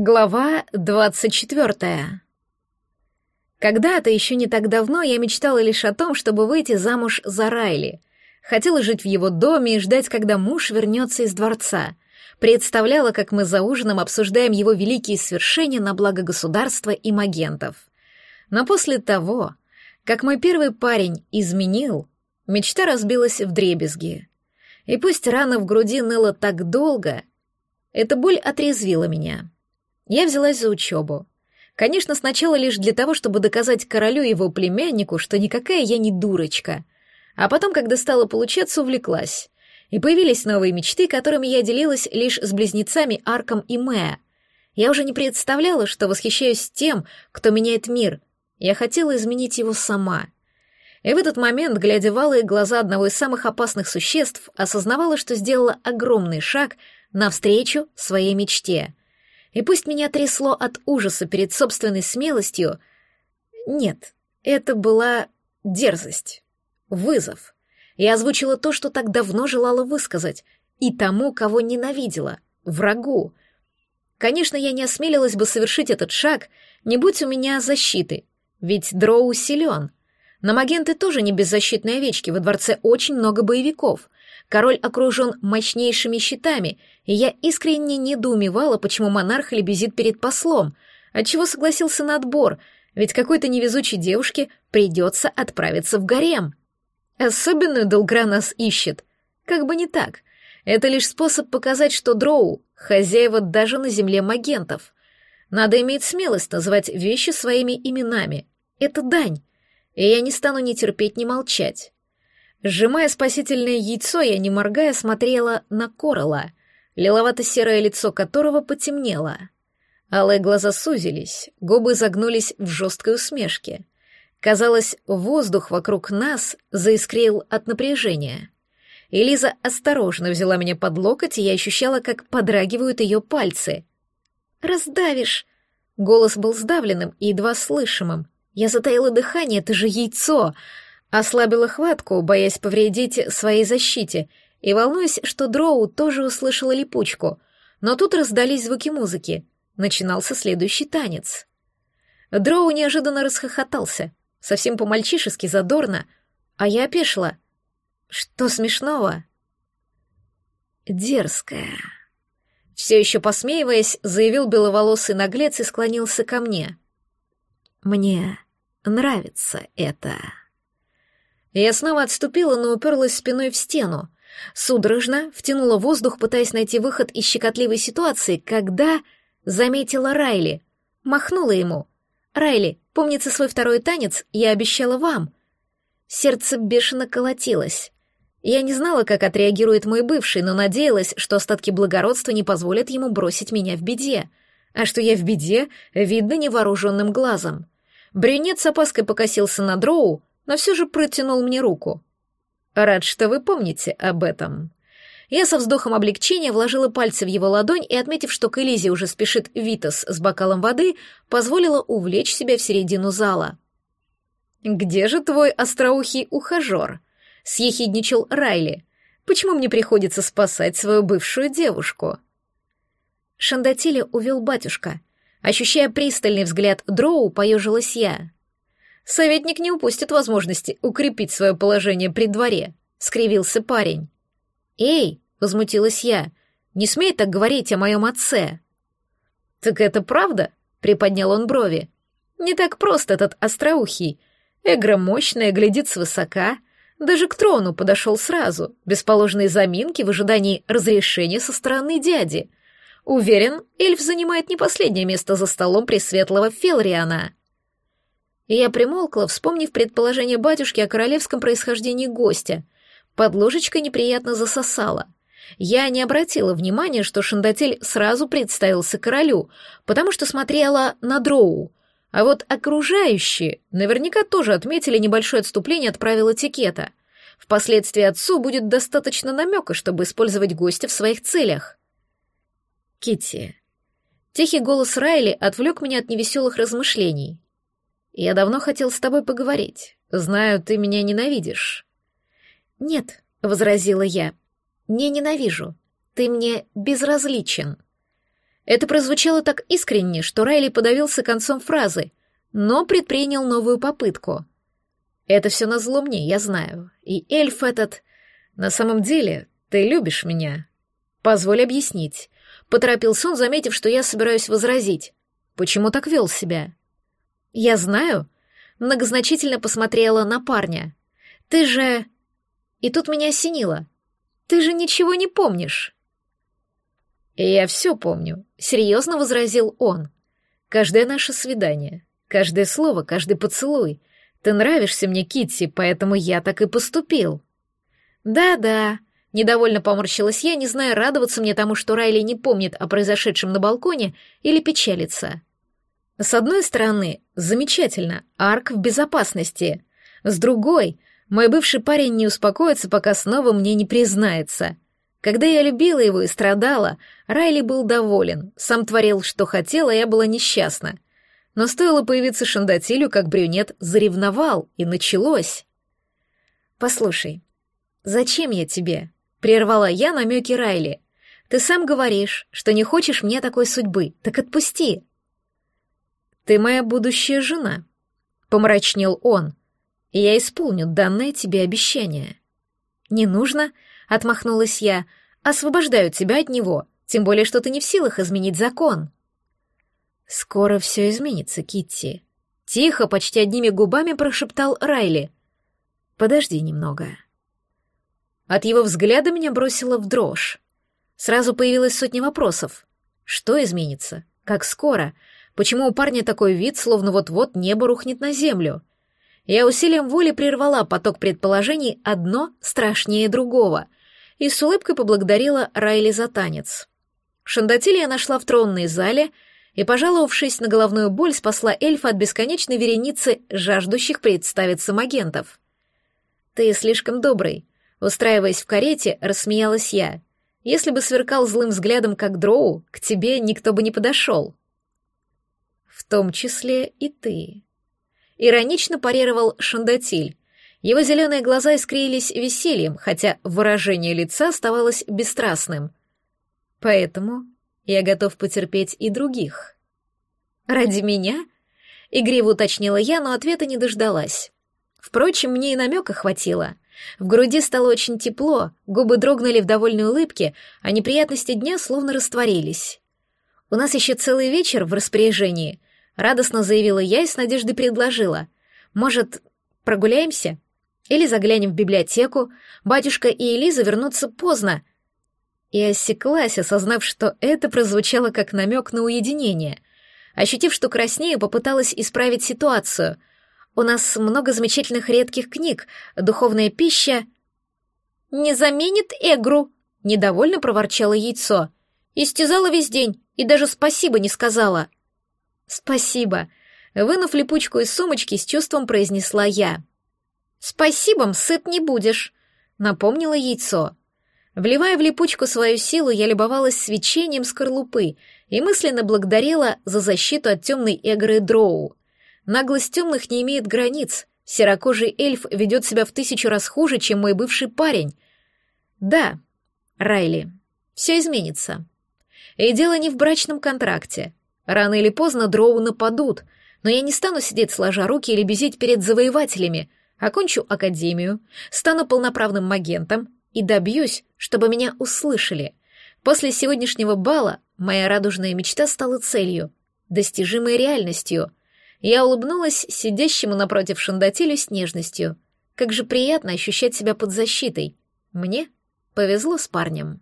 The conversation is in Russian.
Глава двадцать четвертая. Когда-то, еще не так давно, я мечтала лишь о том, чтобы выйти замуж за Райли. Хотела жить в его доме и ждать, когда муж вернется из дворца. Представляла, как мы за ужином обсуждаем его великие свершения на благо государства и магентов. Но после того, как мой первый парень изменил, мечта разбилась в дребезги. И пусть рана в груди ныла так долго, эта боль отрезвила меня. Я взялась за учебу. Конечно, сначала лишь для того, чтобы доказать королю и его племяннику, что никакая я не дурочка. А потом, когда стало получаться, увлеклась. И появились новые мечты, которыми я делилась лишь с близнецами Арком и Мэя. Я уже не представляла, что восхищаюсь тем, кто меняет мир. Я хотела изменить его сама. И в этот момент, глядя в алые глаза одного из самых опасных существ, осознавала, что сделала огромный шаг навстречу своей мечте — и пусть меня трясло от ужаса перед собственной смелостью, нет, это была дерзость, вызов. Я озвучила то, что так давно желала высказать, и тому, кого ненавидела, врагу. Конечно, я не осмелилась бы совершить этот шаг, не будь у меня защиты, ведь Дроу силен. На Магенты тоже не беззащитные овечки, во дворце очень много боевиков. Король окружен мощнейшими щитами, и я искренне недоумевала, почему монарх лебезит перед послом, отчего согласился на отбор, ведь какой-то невезучей девушке придется отправиться в гарем. Особенную Долгра нас ищет. Как бы не так. Это лишь способ показать, что дроу — хозяева даже на земле магентов. Надо иметь смелость называть вещи своими именами. Это дань. И я не стану ни терпеть, ни молчать. Сжимая спасительное яйцо, я, не моргая, смотрела на Корола, лиловато-серое лицо которого потемнело. Алые глаза сузились, губы загнулись в жесткой усмешке. Казалось, воздух вокруг нас заискрил от напряжения. Элиза осторожно взяла меня под локоть, и я ощущала, как подрагивают ее пальцы. «Раздавишь!» Голос был сдавленным и едва слышимым. Я затаила дыхание, это же яйцо! Ослабила хватку, боясь повредить своей защите, и волнуясь, что Дроу тоже услышала липучку. Но тут раздались звуки музыки. Начинался следующий танец. Дроу неожиданно расхохотался, совсем по-мальчишески задорно, а я опешила. Что смешного? Дерзкая. Все еще посмеиваясь, заявил беловолосый наглец и склонился ко мне. Мне нравится это. Я снова отступила, но уперлась спиной в стену. Судорожно втянула воздух, пытаясь найти выход из щекотливой ситуации, когда заметила Райли. Махнула ему. «Райли, помнится свой второй танец, я обещала вам». Сердце бешено колотилось. Я не знала, как отреагирует мой бывший, но надеялась, что остатки благородства не позволят ему бросить меня в беде. А что я в беде, видно невооруженным глазом. Брюнет с опаской покосился на дроу, но все же протянул мне руку. «Рад, что вы помните об этом». Я со вздохом облегчения вложила пальцы в его ладонь и, отметив, что к Элизе уже спешит Витас с бокалом воды, позволила увлечь себя в середину зала. «Где же твой остроухий ухажер?» — съехидничал Райли. «Почему мне приходится спасать свою бывшую девушку?» Шандатиля увел батюшка. Ощущая пристальный взгляд Дроу, поежилась я. Советник не упустит возможности укрепить свое положение при дворе, скривился парень. Эй, возмутилась я, не смей так говорить о моем отце. Так это правда? приподнял он брови. Не так просто этот остроухий. Эгра мощная, глядит свысока, даже к трону подошел сразу, без положенной заминки в ожидании разрешения со стороны дяди. Уверен, эльф занимает не последнее место за столом пресветлого Фелриана и я примолкла, вспомнив предположение батюшки о королевском происхождении гостя. Под ложечкой неприятно засосала. Я не обратила внимания, что Шандатель сразу представился королю, потому что смотрела на дроу, а вот окружающие наверняка тоже отметили небольшое отступление от правил этикета. Впоследствии отцу будет достаточно намека, чтобы использовать гостя в своих целях. Китти. Тихий голос Райли отвлек меня от невеселых размышлений. Я давно хотел с тобой поговорить. Знаю, ты меня ненавидишь». «Нет», — возразила я, — «не ненавижу. Ты мне безразличен». Это прозвучало так искренне, что Райли подавился концом фразы, но предпринял новую попытку. Это все назло мне, я знаю. И эльф этот... На самом деле, ты любишь меня. Позволь объяснить. Поторопился он, заметив, что я собираюсь возразить. Почему так вел себя? Я знаю. Многозначительно посмотрела на парня. Ты же... И тут меня осенило. Ты же ничего не помнишь. Я все помню, серьезно возразил он. Каждое наше свидание, каждое слово, каждый поцелуй. Ты нравишься мне, Китти, поэтому я так и поступил. Да-да, недовольно поморщилась я, не зная, радоваться мне тому, что Райли не помнит о произошедшем на балконе или печалиться. С одной стороны, замечательно, Арк в безопасности. С другой, мой бывший парень не успокоится, пока снова мне не признается. Когда я любила его и страдала, Райли был доволен, сам творил, что хотел, а я была несчастна. Но стоило появиться Шандатилю, как брюнет заревновал, и началось. «Послушай, зачем я тебе?» — прервала я намеки Райли. «Ты сам говоришь, что не хочешь мне такой судьбы, так отпусти». «Ты моя будущая жена», — помрачнел он я исполню данное тебе обещание». «Не нужно», — отмахнулась я, — «освобождаю тебя от него, тем более, что ты не в силах изменить закон». «Скоро все изменится, Китти», — тихо, почти одними губами прошептал Райли. «Подожди немного». От его взгляда меня бросило в дрожь. Сразу появилась сотня вопросов. Что изменится? Как скоро? Почему у парня такой вид, словно вот-вот небо рухнет на землю? Я усилием воли прервала поток предположений одно страшнее другого и с улыбкой поблагодарила Райли за танец. Шандатиль нашла в тронной зале и, пожаловавшись на головную боль, спасла эльфа от бесконечной вереницы жаждущих представиться магентов. «Ты слишком добрый», — устраиваясь в карете, рассмеялась я. «Если бы сверкал злым взглядом, как дроу, к тебе никто бы не подошел». «В том числе и ты», Иронично парировал Шандатиль. Его зеленые глаза искрились весельем, хотя выражение лица оставалось бесстрастным. Поэтому я готов потерпеть и других. «Ради меня?» — игриво уточнила я, но ответа не дождалась. Впрочем, мне и намека хватило. В груди стало очень тепло, губы дрогнули в довольной улыбке, а неприятности дня словно растворились. У нас еще целый вечер в распоряжении, Радостно заявила я и с надеждой предложила. «Может, прогуляемся? Или заглянем в библиотеку? Батюшка и Элиза вернутся поздно». И осеклась, осознав, что это прозвучало как намек на уединение. Ощутив, что краснею, попыталась исправить ситуацию. «У нас много замечательных редких книг, духовная пища...» «Не заменит Эгру!» — недовольно проворчало яйцо. «Истязала весь день и даже спасибо не сказала». «Спасибо», — вынув липучку из сумочки, с чувством произнесла я. «Спасибо, сыт не будешь», — напомнила яйцо. Вливая в липучку свою силу, я любовалась свечением скорлупы и мысленно благодарила за защиту от темной эгры Дроу. Наглость темных не имеет границ, серокожий эльф ведет себя в тысячу раз хуже, чем мой бывший парень. Да, Райли, все изменится. И дело не в брачном контракте. Рано или поздно дроу нападут, но я не стану сидеть сложа руки или безить перед завоевателями. Окончу академию, стану полноправным магентом и добьюсь, чтобы меня услышали. После сегодняшнего бала моя радужная мечта стала целью, достижимой реальностью. Я улыбнулась сидящему напротив Шандатилю с нежностью. Как же приятно ощущать себя под защитой. Мне повезло с парнем.